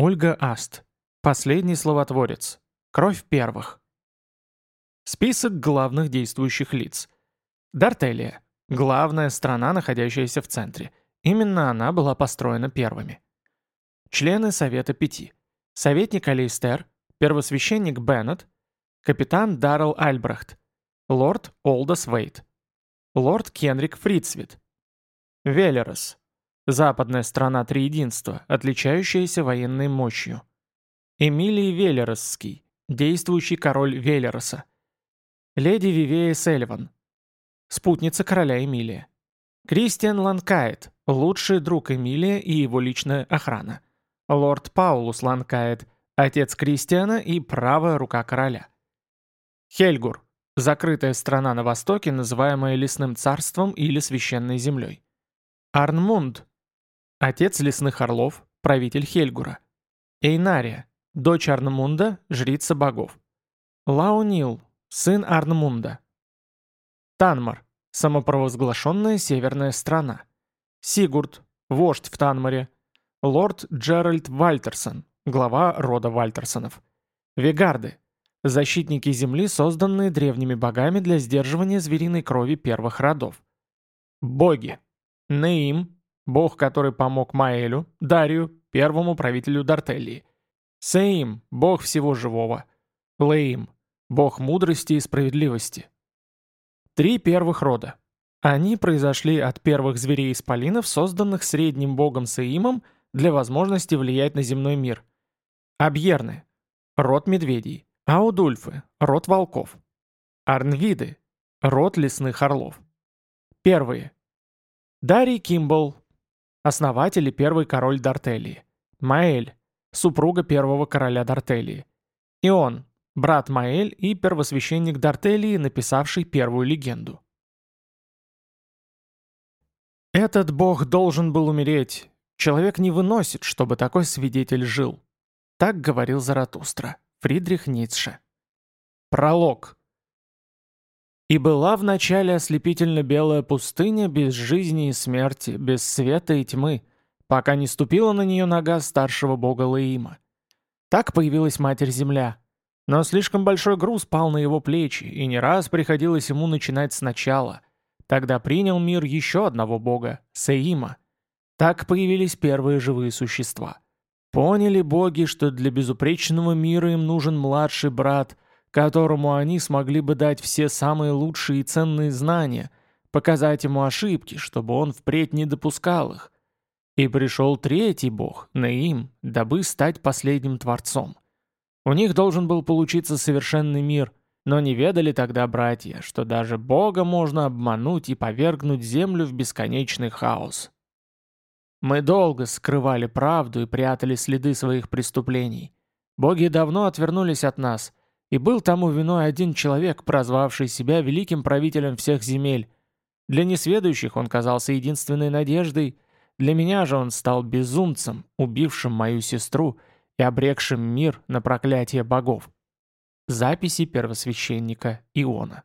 Ольга Аст. Последний словотворец. Кровь первых. Список главных действующих лиц. Дартелия. Главная страна, находящаяся в центре. Именно она была построена первыми. Члены Совета Пяти. Советник Алейстер, первосвященник Беннет, капитан Даррелл Альбрехт, лорд Олдос Вейт, лорд Кенрик Фридсвит, Велерос, западная страна Триединства, отличающаяся военной мощью, Эмилий Велеросский, действующий король Велероса, леди Вивея Сельван, спутница короля Эмилия, Кристиан Ланкайт, лучший друг Эмилия и его личная охрана, лорд Паулус Ланкайт, отец Кристиана и правая рука короля, Хельгур, закрытая страна на востоке, называемая Лесным царством или Священной землей. Арнмунд, отец лесных орлов, правитель Хельгура. Эйнария, дочь Арнмунда, жрица богов. Лаунил, сын Арнмунда. Танмар, самопровозглашенная северная страна. Сигурд, вождь в Танмаре. Лорд Джеральд Вальтерсон, глава рода Вальтерсонов. Вегарды, Защитники Земли, созданные древними богами для сдерживания звериной крови первых родов. Боги. Неим, бог, который помог Маэлю, Дарию, первому правителю Дартелии. Сеим, бог всего живого. Леим, бог мудрости и справедливости. Три первых рода. Они произошли от первых зверей-исполинов, созданных средним богом Сеимом для возможности влиять на земной мир. Абьерны, род медведей. Аудульфы – род волков. Арнвиды – род лесных орлов. Первые. Дарий Кимбл – основатель и первый король Дартелии. Маэль – супруга первого короля Дартелии. Ион – брат Маэль и первосвященник Дартелии, написавший первую легенду. Этот бог должен был умереть. Человек не выносит, чтобы такой свидетель жил. Так говорил Заратустра. Фридрих Ницше. Пролог. «И была в начале ослепительно-белая пустыня без жизни и смерти, без света и тьмы, пока не ступила на нее нога старшего бога Лаима. Так появилась Матерь-Земля. Но слишком большой груз пал на его плечи, и не раз приходилось ему начинать сначала. Тогда принял мир еще одного бога, Сеима. Так появились первые живые существа. Поняли боги, что для безупречного мира им нужен младший брат, которому они смогли бы дать все самые лучшие и ценные знания, показать ему ошибки, чтобы он впредь не допускал их. И пришел третий бог, Наим, дабы стать последним творцом. У них должен был получиться совершенный мир, но не ведали тогда братья, что даже бога можно обмануть и повергнуть землю в бесконечный хаос. Мы долго скрывали правду и прятали следы своих преступлений. Боги давно отвернулись от нас, и был тому виной один человек, прозвавший себя великим правителем всех земель. Для несведущих он казался единственной надеждой, для меня же он стал безумцем, убившим мою сестру и обрекшим мир на проклятие богов. Записи первосвященника Иона